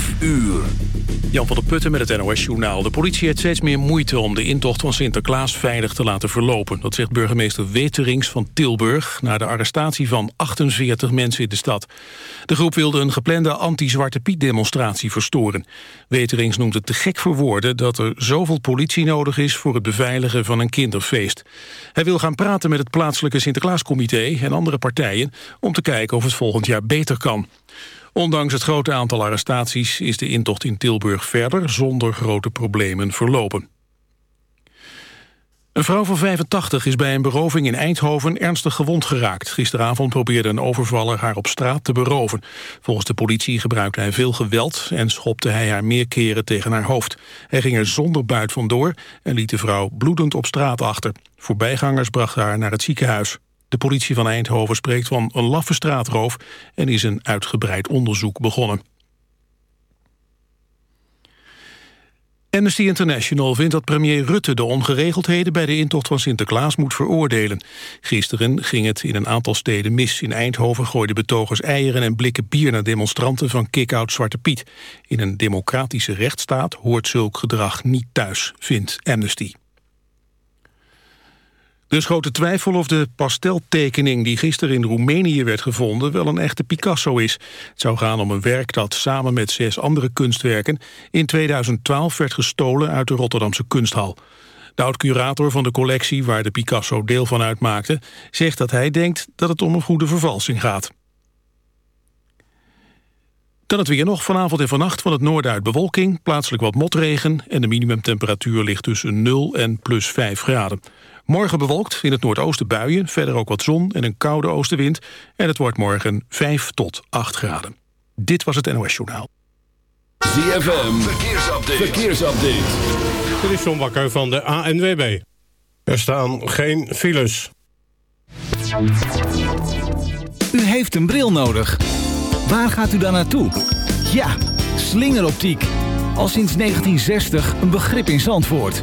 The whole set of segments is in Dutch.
5 uur. Jan van der Putten met het NOS-journaal. De politie heeft steeds meer moeite om de intocht van Sinterklaas veilig te laten verlopen. Dat zegt burgemeester Weterings van Tilburg... na de arrestatie van 48 mensen in de stad. De groep wilde een geplande anti-Zwarte Piet-demonstratie verstoren. Weterings noemt het te gek voor woorden... dat er zoveel politie nodig is voor het beveiligen van een kinderfeest. Hij wil gaan praten met het plaatselijke Sinterklaascomité en andere partijen... om te kijken of het volgend jaar beter kan. Ondanks het grote aantal arrestaties is de intocht in Tilburg verder zonder grote problemen verlopen. Een vrouw van 85 is bij een beroving in Eindhoven ernstig gewond geraakt. Gisteravond probeerde een overvaller haar op straat te beroven. Volgens de politie gebruikte hij veel geweld en schopte hij haar meer keren tegen haar hoofd. Hij ging er zonder buit vandoor en liet de vrouw bloedend op straat achter. Voorbijgangers brachten haar naar het ziekenhuis. De politie van Eindhoven spreekt van een laffe straatroof... en is een uitgebreid onderzoek begonnen. Amnesty International vindt dat premier Rutte de ongeregeldheden bij de intocht van Sinterklaas moet veroordelen. Gisteren ging het in een aantal steden mis. In Eindhoven gooiden betogers eieren en blikken bier naar demonstranten van kick-out Zwarte Piet. In een democratische rechtsstaat hoort zulk gedrag niet thuis, vindt Amnesty. Er is grote twijfel of de pasteltekening die gisteren in Roemenië werd gevonden wel een echte Picasso is. Het zou gaan om een werk dat samen met zes andere kunstwerken in 2012 werd gestolen uit de Rotterdamse kunsthal. De oud-curator van de collectie, waar de Picasso deel van uitmaakte, zegt dat hij denkt dat het om een goede vervalsing gaat. Dan het weer nog vanavond en vannacht van het noorden uit bewolking, plaatselijk wat motregen en de minimumtemperatuur ligt tussen 0 en plus 5 graden. Morgen bewolkt, in het noordoosten buien, verder ook wat zon en een koude oostenwind. En het wordt morgen 5 tot 8 graden. Dit was het NOS Journaal. ZFM, verkeersupdate. verkeersupdate. Dit is John Bakker van de ANWB. Er staan geen files. U heeft een bril nodig. Waar gaat u dan naartoe? Ja, slingeroptiek. Al sinds 1960 een begrip in Zandvoort.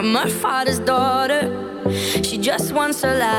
from her father's daughter. She just wants her life.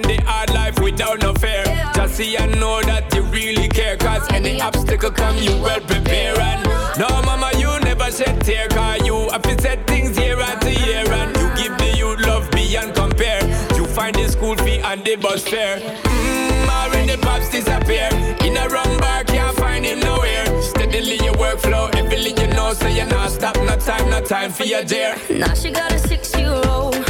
In the hard life without no fear. Just see I know that you really care. Cause any obstacle come, you well prepare. And no, mama, you never said tear. Cause you have been set things year after year. And you give the youth love beyond compare. You find the school fee and the bus fare. Mmm, already pops disappear. In a wrong bar, can't find him nowhere. Steadily your workflow, everything you know. So you're not stop, no time, no time for your dear. Now she got a six year old.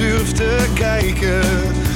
durft te kijken.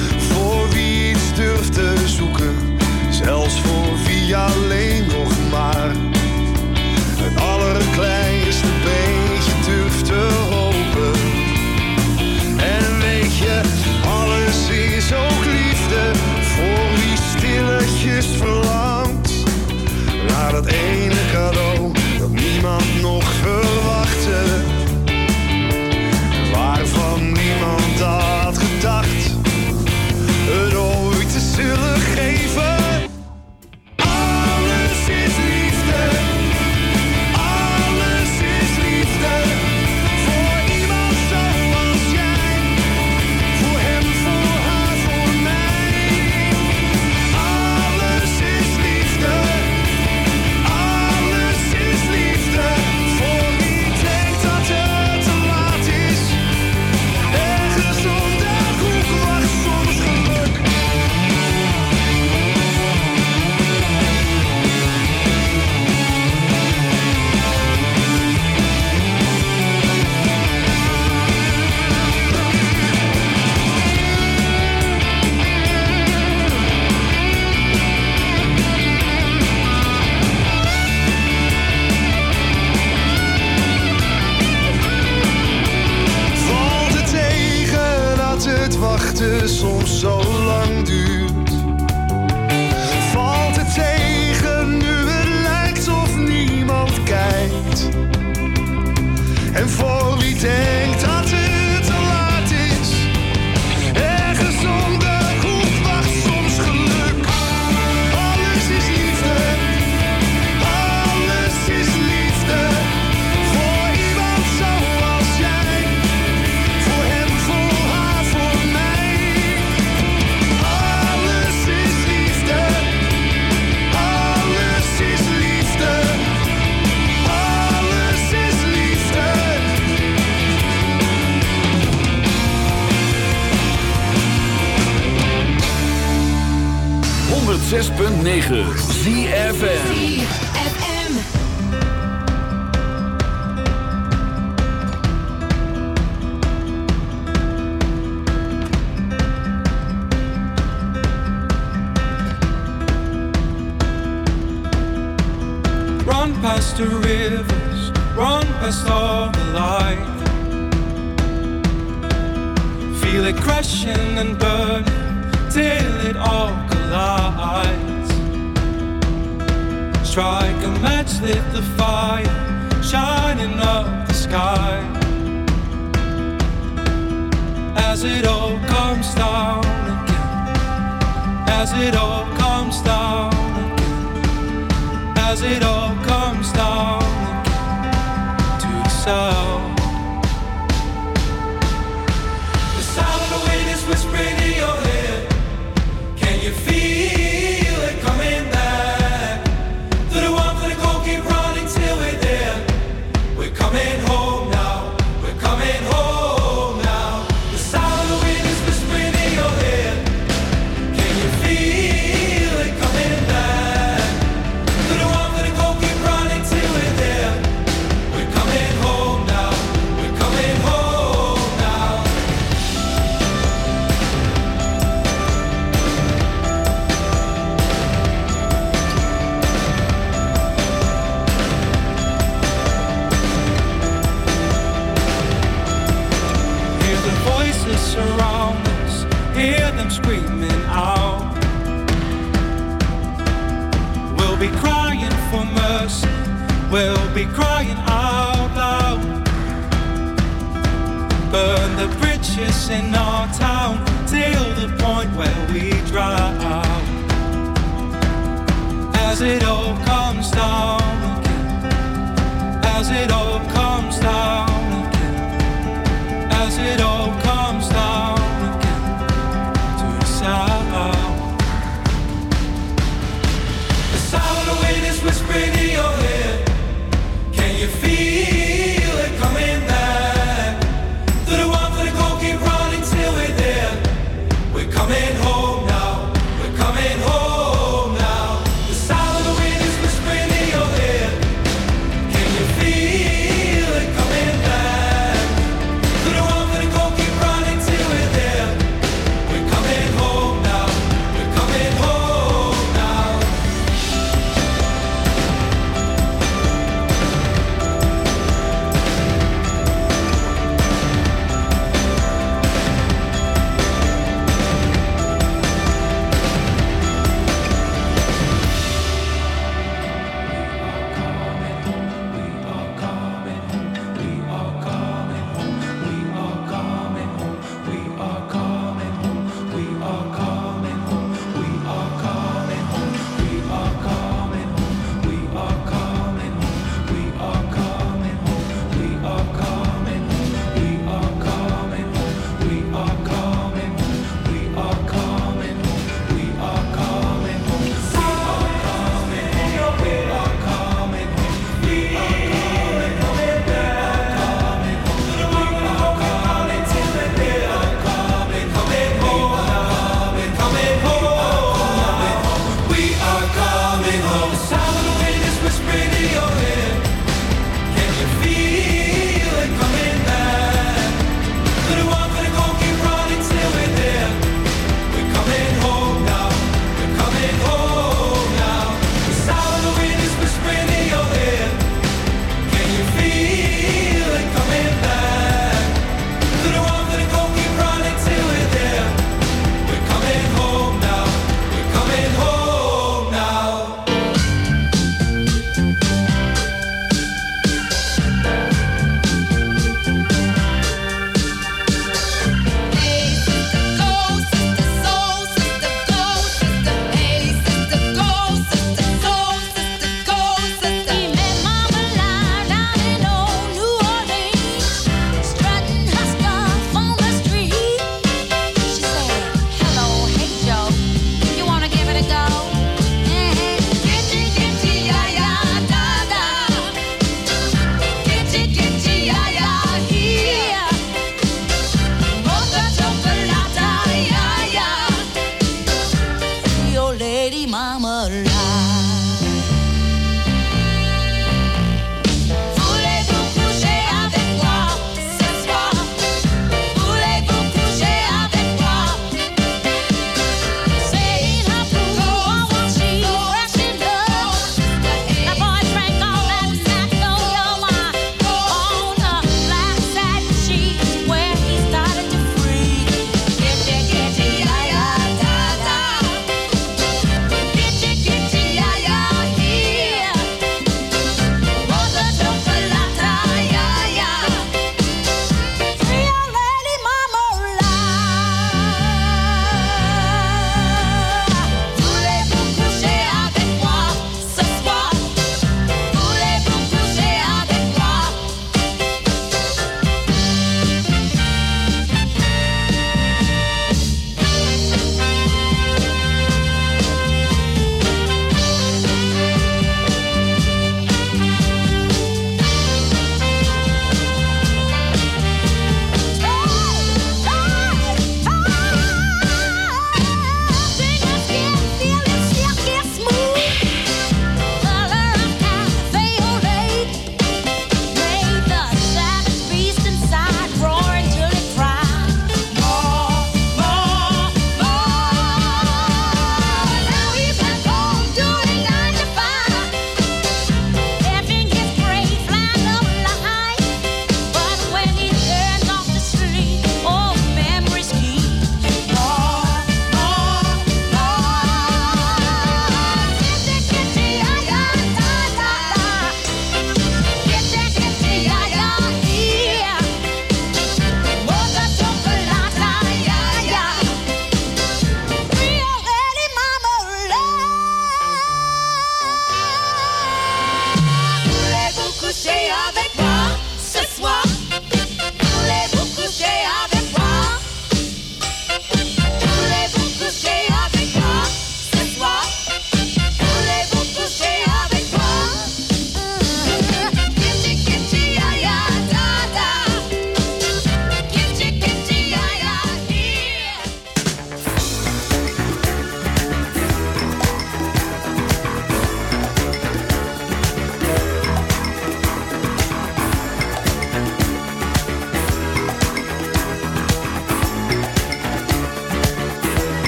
night.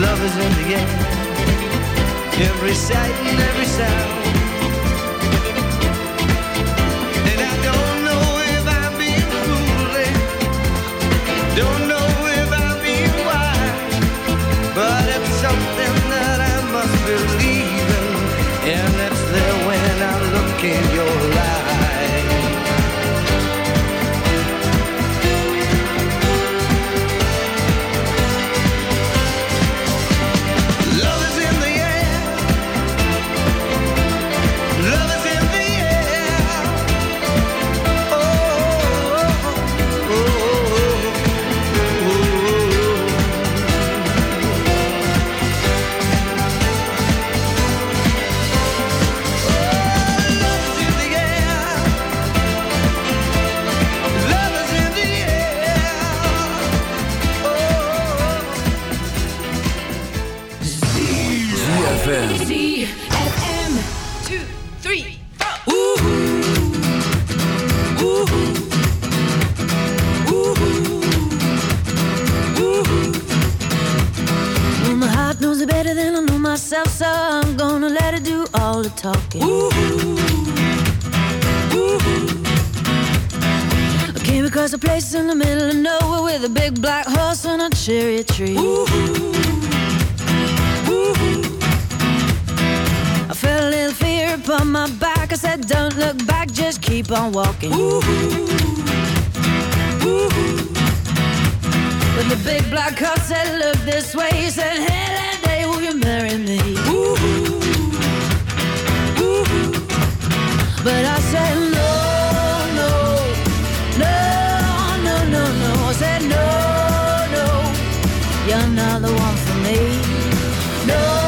Love is in the air. Every sight and every sound. Just keep on walking. When the big black horse said, Look this way, he said, Hey, that day, will you marry me? But I said, No, no, no, no, no, no. I said, No, no, you're not the one for me. No,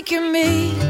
making me.